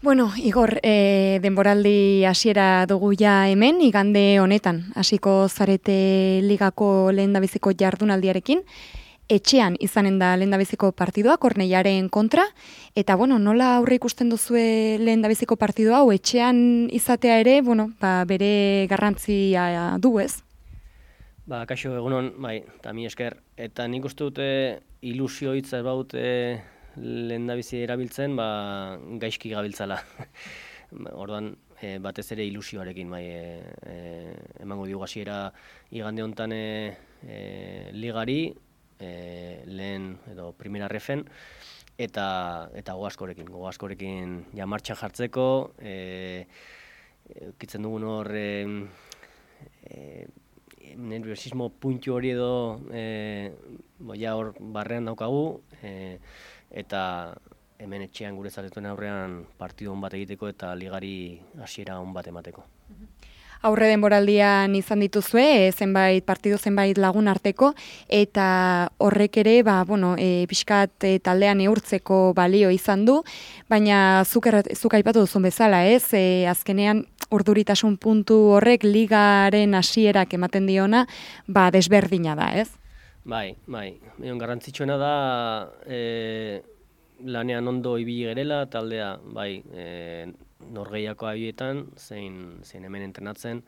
Bueno, Igor, e, denboraldi hasiera dugu ja hemen, igande honetan, hasiko zarete ligako lehen dabeziko jardunaldiarekin, etxean izanen da lehen dabeziko partidua, korneiaren kontra, eta bueno, nola aurre ikusten duzue lehen dabeziko partidua, hau? Etxean izatea ere, bueno, ba, bere garrantzia du ez? Ba, kaixo egunon, bai, eta mi esker, eta nik uste dute ilusio hitza baute lehen da bizi erabiltzen, ba, gaizki gabiltzala. Orduan, e, batez ere ilusioarekin, bai, e, emango diogu hasiera igande honetan e, ligari, e, lehen edo primera refen, eta eta goaskorekin, goaskorekin ja martxan jartzeko, e, kitzen dugun hor, e, e, nerviosismo puntu hori edo e, boia hor barrean daukagu, e, eta hemen etxean gure zaretuen aurrean partidu hon bat egiteko eta ligari hasiera hon bat emateko. Aurre denboraldian izan dituzue, zenbait partidu zenbait lagun arteko, eta horrek ere, ba, bueno, e, pixkat e, taldean eurtzeko balio izan du, baina zuk, zuk aipatu duzun bezala, ez? E, azkenean, urduritasun puntu horrek ligaren hasierak ematen diona, ba, desberdina da, ez? Bai, bai. Egon garrantzitsuena da e, lanean ondo ibili gerela, taldea, bai, e, norgeiako abietan, zein, zein hemen entrenatzen,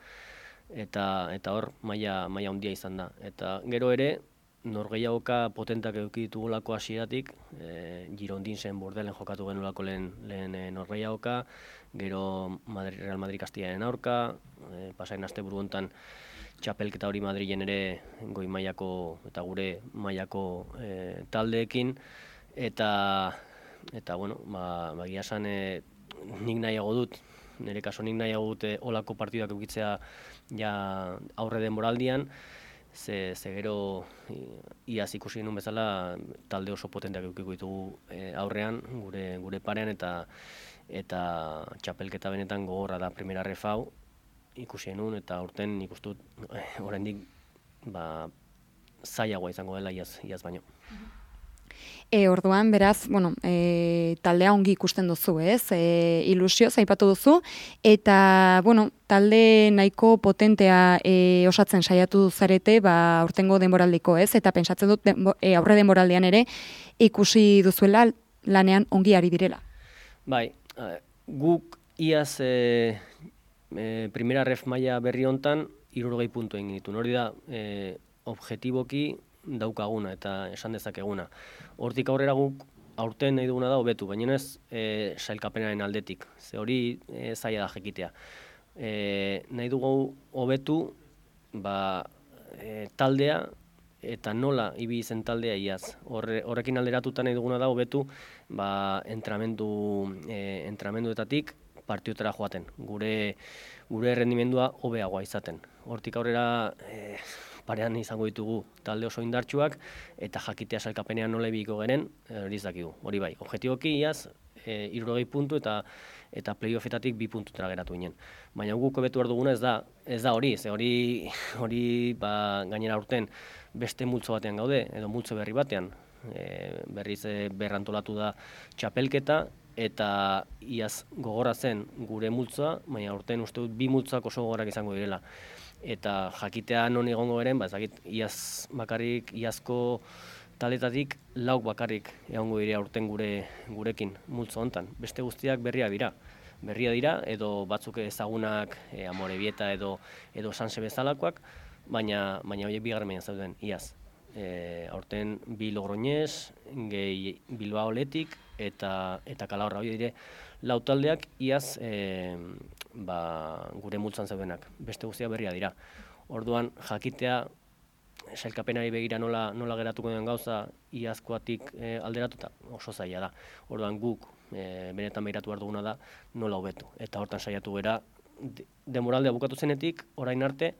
eta eta hor maila maila handia izan da. Eta gero ere, norgeiagoka potentak eduki ditugulako hasieratik, e, Girondin zen bordelen jokatu genulako lehen, lehen e, norgeiagoka, gero Madrid, Real Madrid Castillanen aurka, e, pasain aste buru txapelketa hori Madrilen ere goi mailako eta gure mailako e, taldeekin. Eta eta bueno, ba bagia san e, nik nahiago dut nire kaso nik nahiago dut e, olako partidak ukitzea ja aurre den moraldian ze, ze gero iaz ikusi genuen bezala talde oso potenteak eukiko ditugu e, aurrean gure gure parean. Eta eta txapelketa benetan gogorra da primera refau ikusi genuen eta aurten dut eh, oraindik ba zailagoa izango dela iaz, iaz baino. E, orduan, beraz, bueno, e, taldea ongi ikusten duzu, ez? E, ilusio, zaipatu duzu, eta, bueno, talde nahiko potentea e, osatzen saiatu zarete, ba, urtengo denboraldiko, ez? Eta pentsatzen dut, e, aurre denboraldean ere, ikusi duzuela lanean ongi ari direla. Bai, guk iaz e, e, primera ref maila berri hontan irurogei puntu egin ditu. Hori da, e, objetiboki daukaguna eta esan dezakeguna. Hortik aurrera guk aurten nahi duguna da hobetu, baina ez e, sailkapenaren aldetik. Ze hori e, zaila da jekitea. E, nahi dugu hobetu ba, e, taldea eta nola ibi izen taldea iaz. Horre, horrekin alderatuta nahi duguna da hobetu ba, entramendu, e, entramenduetatik partiotera joaten, gure gure errendimendua hobeagoa izaten. Hortik aurrera e, parean izango ditugu talde oso indartsuak eta jakitea salkapenean nola ibiko geren, eh, hori e, Hori bai, objektiboki iaz e, puntu eta eta playoffetatik bi puntutara geratu ginen. Baina guk hobetu duguna ez da ez da hori, ze hori hori ba, gainera urten beste multzo batean gaude edo multzo berri batean. E, berriz e, berrantolatu da txapelketa eta iaz gogorra zen gure multzoa, baina urten uste dut bi multzoak oso gogorak izango direla. Eta jakitea non egongo eren, ba, ezakit, iaz bakarrik, iazko taletatik lauk bakarrik egongo direa urten gure gurekin multzo hontan. Beste guztiak berria dira. Berria dira, edo batzuk ezagunak e, amore bieta edo, edo sanse bezalakoak, baina, baina horiek bigarren zauden, iaz e, aurten bi logroñez, gehi Bilbao letik eta eta kalahorra hori dire lau taldeak iaz e, ba, gure multzan zeudenak. Beste guztia berria dira. Orduan jakitea sailkapenari begira nola, nola geratuko den gauza iazkoatik e, alderatuta oso zaila da. Orduan guk e, benetan behiratu behar duguna da nola hobetu. Eta hortan saiatu gera demoraldea bukatu zenetik, orain arte,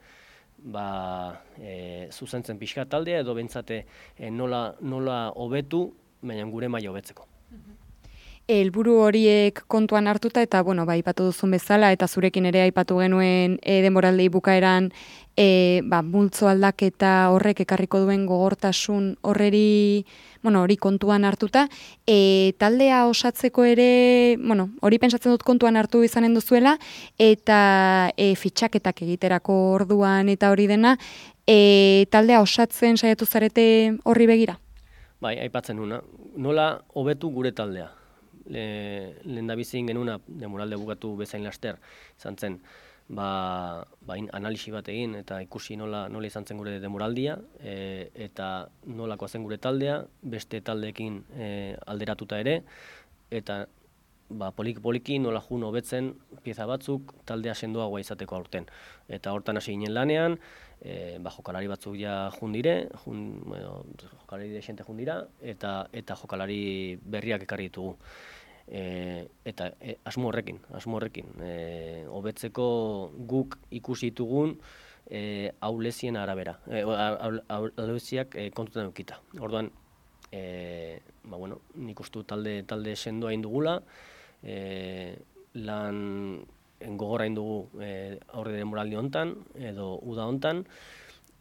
ba, e, zuzentzen pixka taldea edo bentsate e, nola, nola hobetu, baina gure maila hobetzeko. Helburu horiek kontuan hartuta eta bueno, bai aipatu duzun bezala eta zurekin ere aipatu genuen e, denboraldei bukaeran e, ba, multzo aldaketa horrek ekarriko duen gogortasun horreri bueno, hori kontuan hartuta e, taldea osatzeko ere bueno, hori pentsatzen dut kontuan hartu izanen duzuela eta e, fitxaketak egiterako orduan eta hori dena e, taldea osatzen saiatu zarete horri begira? Bai, aipatzen nuna. Nola hobetu gure taldea? Le, lehen da bizin genuna, demoralde bukatu bezain laster, izan zen, ba, ba analisi bat egin eta ikusi nola, nola izan zen gure demoraldia, e, eta nolako zen gure taldea, beste taldeekin e, alderatuta ere, eta ba, polik poliki nola jun hobetzen pieza batzuk taldea sendoagoa izateko aurten. Eta hortan hasi ginen lanean, e, ba, jokalari batzuk ja jun dire, jun, bueno, jokalari desente jun dira, eta, eta jokalari berriak ekarri ditugu e, eta e, asmo horrekin, asmo horrekin. E, hobetzeko guk ikusi ditugun e, aulezien arabera, e, auleziak e, kontutan eukita. Orduan, e, ba, bueno, nik ustu talde, talde sendoa indugula, e, lan gogorra indugu e, aurre den moraldi hontan, edo uda hontan,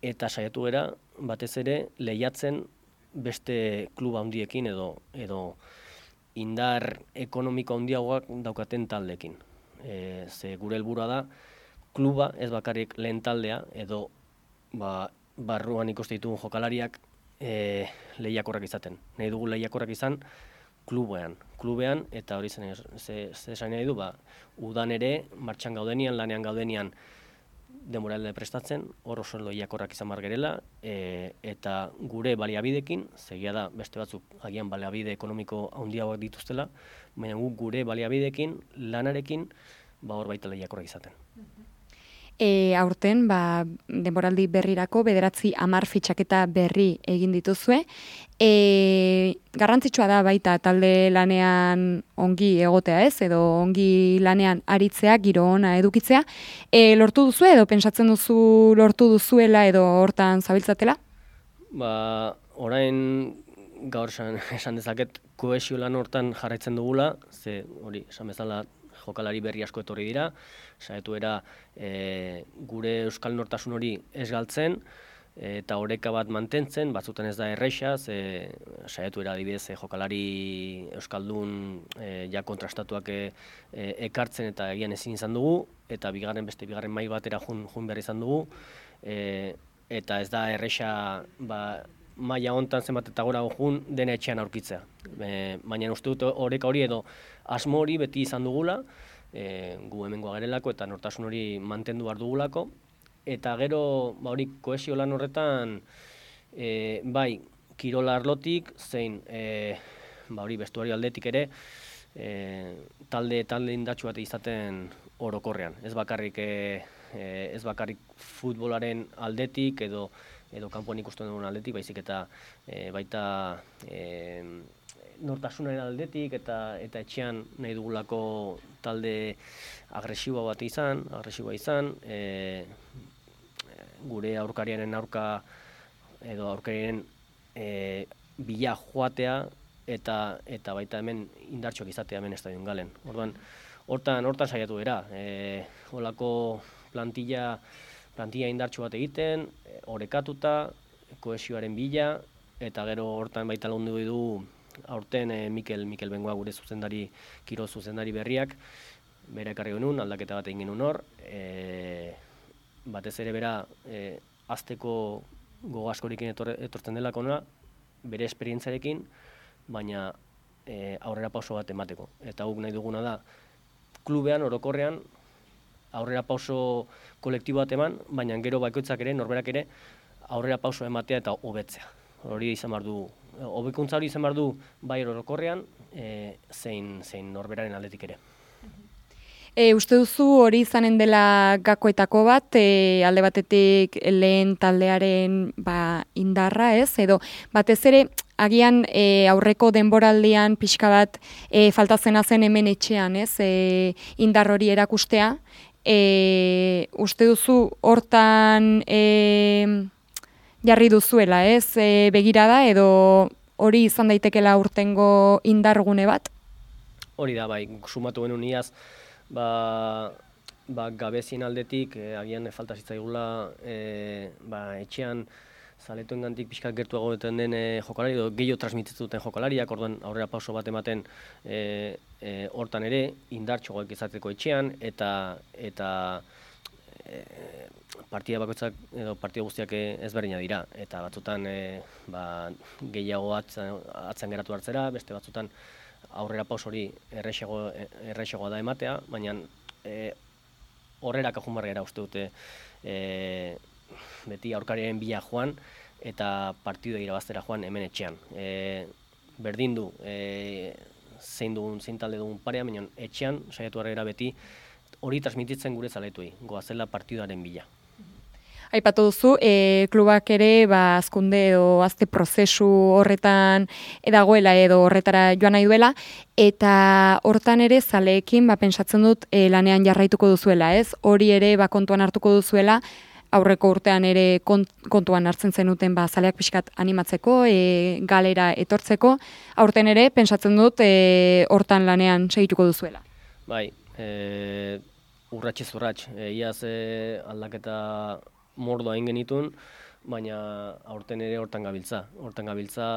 eta saiatu gara, batez ere, lehiatzen beste kluba handiekin edo edo indar ekonomiko handiagoak daukaten taldekin. E, ze gure helburua da kluba ez bakarrik lehen taldea edo ba, barruan ikuste ditugun jokalariak e, lehiakorrak izaten. Nahi dugu lehiakorrak izan klubean. Klubean eta hori zen ze, ze nahi du ba, udan ere martxan gaudenian, lanean gaudenian demoralde prestatzen, hor oso loiakorrak izan bar gerela, e, eta gure baliabidekin, zegia da beste batzuk agian baliabide ekonomiko handiagoak dituztela, baina gure baliabidekin, lanarekin, ba hor baita lehiakorrak izaten e, aurten ba, denboraldi berrirako bederatzi amar fitxaketa berri egin dituzue. E, garrantzitsua da baita talde lanean ongi egotea ez, edo ongi lanean aritzea, giro ona edukitzea. E, lortu duzu edo pentsatzen duzu lortu duzuela edo hortan zabiltzatela? Ba, orain gaur esan, esan dezaket koesio lan hortan jarraitzen dugula, ze hori esan bezala jokalari berri asko etorri dira, saiatu era e, gure euskal nortasun hori ez galtzen, eta oreka bat mantentzen, batzutan ez da erreixa, ze saiatu era adibidez e, jokalari euskaldun e, ja kontrastatuak e, e, ekartzen eta egian ezin izan dugu, eta bigarren beste bigarren mai batera jun, jun behar izan dugu, e, eta ez da erreixa ba, maila hontan zenbat eta gora jun dena etxean aurkitzea. E, baina uste dut oreka hori edo asmo hori beti izan dugula, e, gu hemengoa garelako eta nortasun hori mantendu behar dugulako. Eta gero, ba hori, koesio lan horretan, e, bai, kirola arlotik, zein, e, ba hori, bestuari aldetik ere, e, talde talde indatxu bat izaten orokorrean. Ez bakarrik, e, ez bakarrik futbolaren aldetik edo edo kanpoan ikusten dugun aldetik, baizik eta e, baita e, nortasunaren aldetik eta eta etxean nahi dugulako talde agresiboa bat izan, agresiboa izan, e, gure aurkariaren aurka edo aurkariaren e, bila joatea eta eta baita hemen indartxoak izatea hemen estadion galen. Orduan, hortan hortan saiatu era, e, holako plantilla plantilla indartxo bat egiten, e, orekatuta, koesioaren bila, eta gero hortan baita lagundu du aurten e, Mikel, Mikel Bengoa gure zuzendari, kiro zuzendari berriak, bere ekarri genuen, aldaketa bat egin genuen hor, e, batez ere bera e, azteko gogaskorikin etortzen dela kona, bere esperientzarekin, baina e, aurrera pauso bat emateko. Eta guk nahi duguna da, klubean, orokorrean, aurrera pauso kolektibo bat eman, baina gero bakoitzak ere, norberak ere, aurrera pauso ematea eta hobetzea. Hori izan behar du hobekuntza hori izan behar du bai orokorrean, e, zein, zein norberaren aldetik ere. E, uste duzu hori izanen dela gakoetako bat, e, alde batetik lehen taldearen ba, indarra ez, edo batez ere agian e, aurreko denboraldian pixka bat e, faltatzen zen hemen etxean ez, e, indar hori erakustea, e, uste duzu hortan... E, jarri duzuela, ez? E, begirada edo hori izan daitekela urtengo indargune bat? hori da, bai, sumatu genuen iaz, ba, ba, gabezien aldetik, e, agian falta zitzaigula, e, ba, etxean, zaletuen gantik pixka gertuago duten den e, jokalari, edo gehiago transmititzen duten jokalariak, orduan aurrera pauso bat ematen e, e, hortan ere, indartxoak izateko etxean, eta eta e, partida bakoitzak edo partida guztiak ezberdina dira, eta batzutan e, ba, gehiago atzen, atzen geratu hartzera, beste batzutan aurrera paus hori errexegoa da ematea, baina e, horrera kajun uste dute e, beti aurkariaren bila joan eta partidu irabaztera joan hemen etxean. E, berdin du, e, zein dugun, zein talde dugun parea, baina etxean, saiatu harrera beti, hori transmititzen gure zaletuei, goazela partiduaren bila. Aipatu duzu, e, klubak ere, ba, azkunde edo azte prozesu horretan edagoela edo horretara joan nahi duela, eta hortan ere zaleekin, ba, pensatzen dut, e, lanean jarraituko duzuela, ez? Hori ere, ba, kontuan hartuko duzuela, aurreko urtean ere kontuan hartzen zenuten ba zaleak pixkat animatzeko, e, galera etortzeko, aurten ere pensatzen dut e, hortan lanean segituko duzuela. Bai, e, urratxe zurratx, e, iaz e, aldaketa mordoa egin genitun, baina aurten ere hortan gabiltza. Hortan gabiltza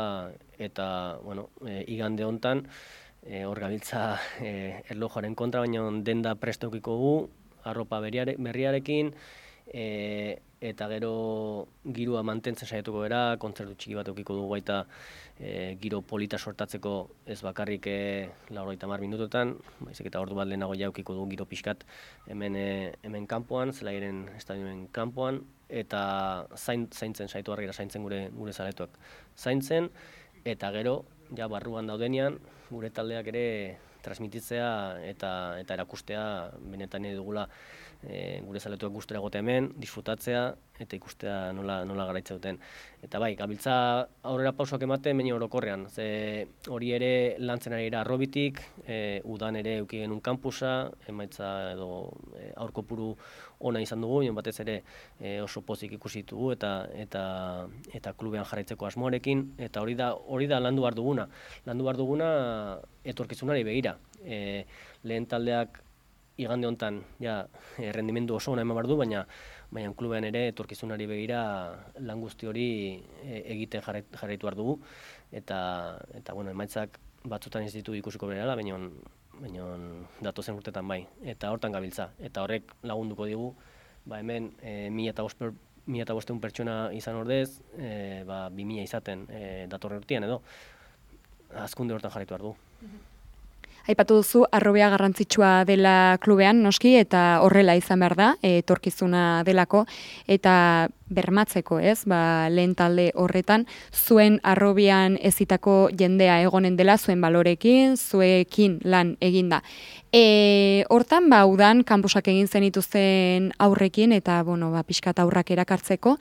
eta, bueno, e, igande hontan, e, hor gabiltza e, erlojoaren kontra, baina denda prestokiko gu, arropa berriarekin, e, eta gero girua mantentzen saiatuko gara, kontzertu txiki bat eukiko dugu baita e, giro polita sortatzeko ez bakarrik e, lauroita mar minutotan, baizik eta ordu bat lehenago jaukiko dugu giro pixkat hemen, e, hemen kanpoan, zelairen estadioen kanpoan, eta zain, zaintzen saiatu harri zaintzen gure gure zaletuak. Zaintzen, eta gero, ja barruan daudenean, gure taldeak ere transmititzea eta eta erakustea benetan dugula e, gure zaletuak gustura egote hemen, disfrutatzea eta ikustea nola, nola garaitza duten. Eta bai, gabiltza aurrera pausoak ematen, baina orokorrean. Ze hori ere lantzen ari arrobitik, e, udan ere euki genuen kampusa, emaitza edo e, aurko puru ona izan dugu, joan batez ere e, oso pozik ikusi dugu eta eta eta klubean jarraitzeko asmoarekin eta hori da hori da landu bar duguna. Landu bar duguna etorkizunari begira. E, lehen taldeak igande hontan ja errendimendu oso ona eman bar du, baina baina klubean ere etorkizunari begira lan guzti hori e, egiten jarraitu bar dugu eta eta bueno, emaitzak batzutan ez ditu ikusiko berela, baina baina datu zen urtetan bai, eta hortan gabiltza. Eta horrek lagunduko digu, ba hemen e, mila eta bosteun pertsona izan ordez, e, ba, bi mila izaten e, datorre urtean edo, azkunde hortan jarraitu du. Aipatu duzu, arrobea garrantzitsua dela klubean, noski, eta horrela izan behar da, etorkizuna delako, eta bermatzeko, ez? Ba, lehen talde horretan zuen arrobian ezitako jendea egonen dela zuen balorekin, zuekin lan eginda. E, hortan ba udan kanpusak egin zen dituzten aurrekin eta bueno, ba pixkat aurrak erakartzeko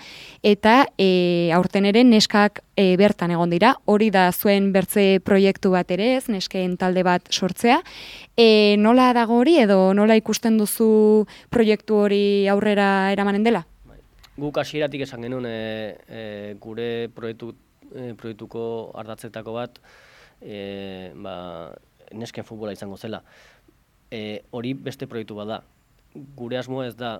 eta e, aurten ere neskak e, bertan egon dira. Hori da zuen bertze proiektu bat ere, ez? Neskeen talde bat sortzea. E, nola dago hori edo nola ikusten duzu proiektu hori aurrera eramanen dela? Guk hasieratik esan genuen e, e, gure proiektu, e, proiektuko ardatzetako bat e, ba, nesken futbola izango zela. E, hori beste proiektu bat da. Gure asmoa ez da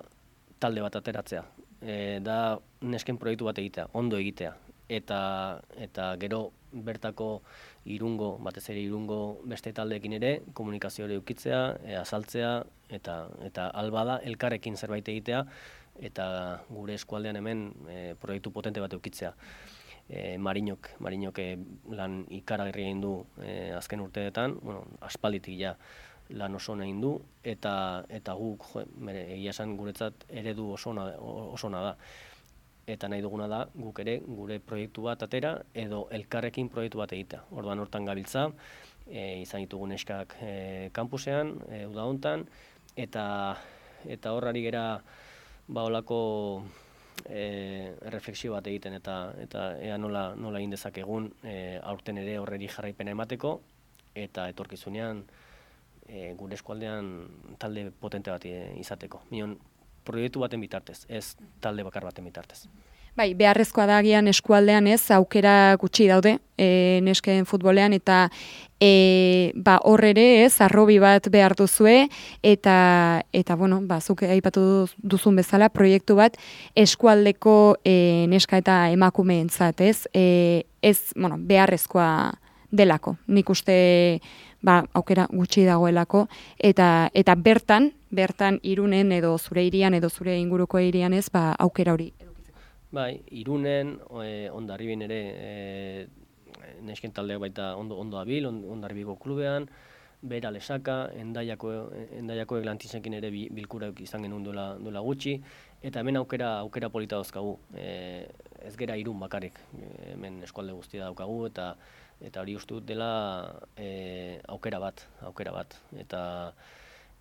talde bat ateratzea. E, da nesken proiektu bat egitea, ondo egitea. Eta, eta gero bertako irungo, batez ere irungo beste taldeekin ere, komunikazio hori ukitzea, e, azaltzea, eta, eta alba da elkarrekin zerbait egitea, eta gure eskualdean hemen e, proiektu potente bat eukitzea. E, Marinok, Marinok e, lan ikaragarria egin du e, azken urteetan, bueno, aspalditik ja lan oso egin du eta eta guk jo, mere, egia esan guretzat eredu oso ona da. Eta nahi duguna da guk ere gure proiektu bat atera edo elkarrekin proiektu bat egitea. Orduan hortan gabiltza, e, izan ditugun eskak e, kampusean, e, uda hontan eta eta horrari gera ba olako e, refleksio bat egiten eta eta ea nola nola egin dezakegun e, aurten ere horreri jarraipena emateko eta etorkizunean e, gure eskualdean talde potente bat izateko. Mion proiektu baten bitartez, ez talde bakar baten bitartez. Bai, beharrezkoa da agian eskualdean ez, aukera gutxi daude e, nesken futbolean, eta e, ba, hor ere ez, arrobi bat behar duzue, eta, eta bueno, ba, zuk aipatu duzun bezala, proiektu bat eskualdeko e, neska eta emakumeentzat ez, e, ez bueno, beharrezkoa delako. Nik uste ba, aukera gutxi dagoelako, eta, eta bertan, bertan irunen edo zure irian edo zure inguruko irian ez, ba, aukera hori Bai, irunen, e, ondarribin ere, e, nesken taldeak baita ondo, ondo abil, on, ondarribiko klubean, bera lesaka, endaiako, endaiako eglantizenkin ere bilkura izan genuen duela, duela gutxi, eta hemen aukera aukera polita dauzkagu, e, ez gera irun bakarrik, hemen eskualde guztia daukagu, eta eta hori uste dut dela e, aukera bat, aukera bat, eta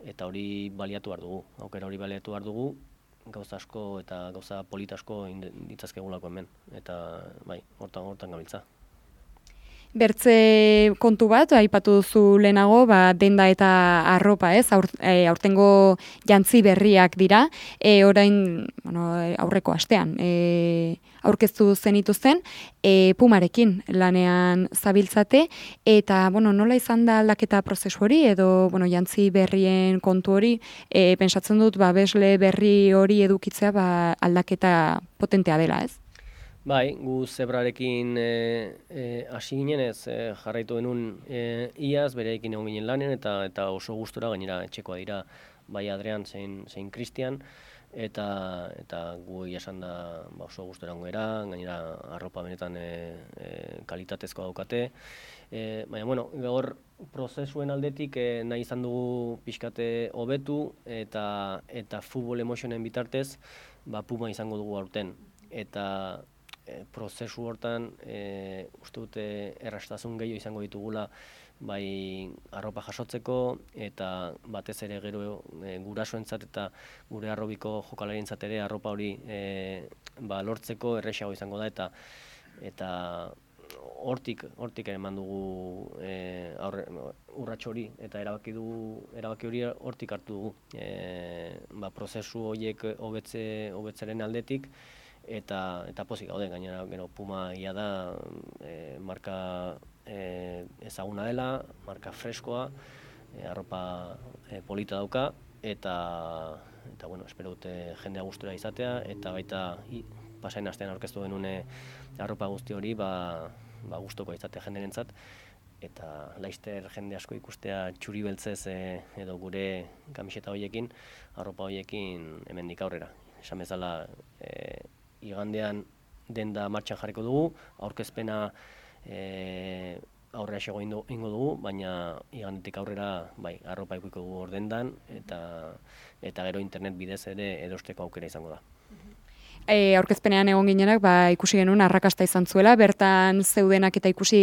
eta hori baliatu behar dugu, aukera hori baliatu behar dugu, gauza asko eta gauza politasko ditzazkegulako hemen. Eta, bai, hortan, hortan gabiltza. Bertze kontu bat, aipatu duzu lehenago, ba, denda eta arropa, ez? Aur, e, aurtengo jantzi berriak dira, e, orain bueno, aurreko astean e, aurkeztu zenituzten, e, pumarekin lanean zabiltzate, eta bueno, nola izan da aldaketa prozesu hori, edo bueno, jantzi berrien kontu hori, e, pensatzen dut, ba, besle berri hori edukitzea ba, aldaketa potentea dela, ez? Bai, gu zebrarekin e, e, hasi ginen ez e, jarraitu denun e, iaz, bereekin egon ginen lanen eta eta oso gustora gainera etxekoa dira bai Adrian zein, zein Christian eta eta gu esan da ba, oso gustora era, gainera arropa benetan e, e, kalitatezkoa daukate. E, baina, bueno, gaur prozesuen aldetik e, nahi izan dugu pixkate hobetu eta eta futbol emozionen bitartez ba, puma izango dugu aurten. Eta e, prozesu hortan e, uste dute errastasun gehiago izango ditugula bai arropa jasotzeko eta batez ere gero e, gurasoentzat eta gure arrobiko jokalarientzat ere arropa hori e, ba, lortzeko erresago izango da eta eta hortik hortik ere eman dugu e, aurre, urratxo hori eta erabaki dugu erabaki hori hortik hartu dugu. E, ba, prozesu horiek hobetze hobetzaren aldetik eta eta pozik gaude gainera gero Puma ia da e, marka e, ezaguna dela, marka freskoa, e, arropa e, polita dauka eta eta bueno, espero dute jendea gustura izatea eta baita pasain astean aurkeztu denune arropa guzti hori ba ba gustoko izatea jenderentzat eta laister jende asko ikustea txuri beltzez e, edo gure kamiseta hoiekin, arropa hoiekin hemendik aurrera. Esan bezala, e, igandean denda martxan jarriko dugu, aurkezpena e, aurrera xego ingo dugu, baina igandetik aurrera bai, arropa ikuiko dugu ordendan eta eta gero internet bidez ere erosteko aukera izango da e, aurkezpenean egon ginenak, ba, ikusi genuen arrakasta izan zuela, bertan zeudenak eta ikusi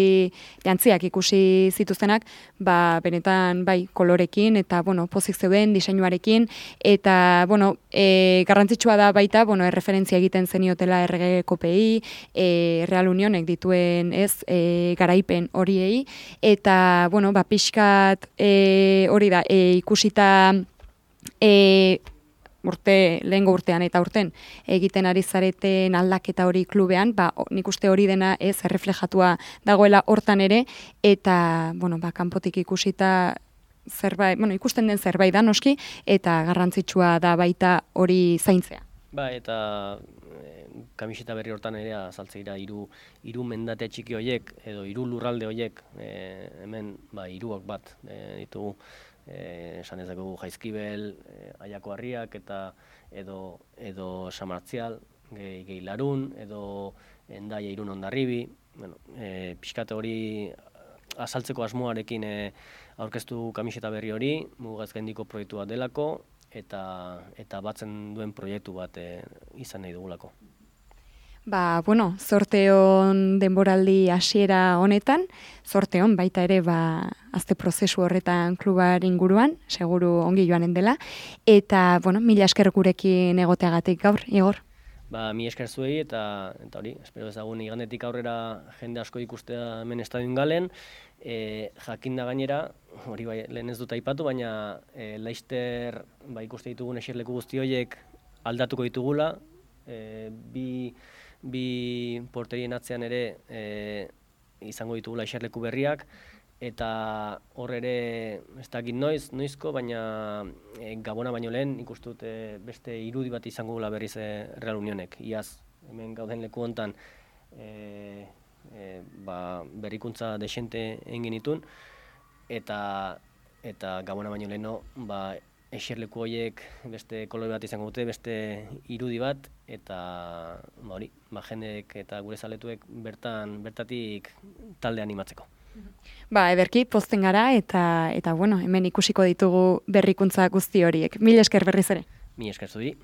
jantziak ikusi zituztenak, ba, benetan bai kolorekin eta bueno, pozik zeuden diseinuarekin eta bueno, e, garrantzitsua da baita, bueno, erreferentzia egiten zeniotela RG KPI, e, Real Unionek dituen, ez, e, garaipen horiei eta bueno, ba pixkat e, hori da, e, ikusita e, urte lehengo urtean eta urten egiten ari zareten aldaketa hori klubean, ba, nik uste hori dena ez erreflejatua dagoela hortan ere, eta, bueno, ba, kanpotik ikusita zerbait, bueno, ikusten den zerbait da noski, eta garrantzitsua da baita hori zaintzea. Ba, eta e, kamiseta berri hortan ere azaltzeira hiru hiru mendate txiki hoiek edo hiru lurralde hoiek e, hemen ba hiruak bat e, ditugu eh, esan ez dugu jaizkibel, eh, aiako harriak eta edo, edo samartzial, gehi, gehi larun, edo endaia irun ondarribi, bueno, eh, pixkate hori azaltzeko asmoarekin eh, aurkeztu kamiseta berri hori, mugaz gaindiko proiektu bat delako, eta, eta batzen duen proiektu bat eh, izan nahi dugulako. Ba, bueno, sorteon denboraldi hasiera honetan, sorteon baita ere ba, azte prozesu horretan klubar inguruan, seguru ongi joanen dela, eta, bueno, mila esker gurekin egoteagatik gaur, Igor. Ba, mi esker zuei eta, eta hori, espero ezagun igandetik aurrera jende asko ikustea hemen estadion galen, e, jakin da gainera, hori bai, lehen ez dut aipatu, baina e, Leister ba, ikuste ditugun esirleku guzti horiek aldatuko ditugula, e, bi bi porterien atzean ere e, izango ditugula eserleku berriak, eta hor ere ez dakit noiz, noizko, baina e, gabona baino lehen ikustut e, beste irudi bat izango gula berriz e, Real Unionek. Iaz, hemen gauden leku hontan e, e, ba, berrikuntza desente egin itun, eta eta gabona baino leheno ba, eserleku horiek beste kolore bat izango dute, beste irudi bat, eta ba, hori, ba, jendeek eta gure zaletuek bertan bertatik talde animatzeko. Ba, ederki, pozten gara, eta, eta bueno, hemen ikusiko ditugu berrikuntza guzti horiek. Mil esker berriz ere. Mil esker zudi.